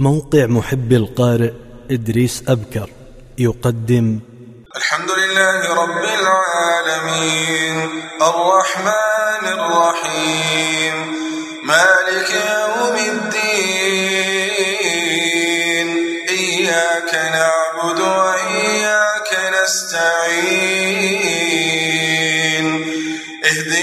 موقع محب القارئ إدريس أبكر يقدم. الحمد لله رب العالمين الرحمن الرحيم مالك يوم الدين إياك نعبد وإياك نستعين.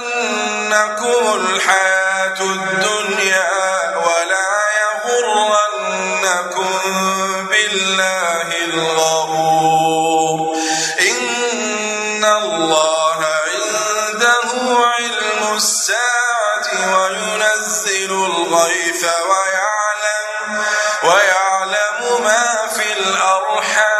تغرنكم الحياة الدنيا ولا يغرنكم بالله الغرور إن الله عنده علم الساعة وينزل الغيث ويعلم ويعلم ما في الأرحام